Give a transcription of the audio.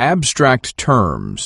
Abstract terms.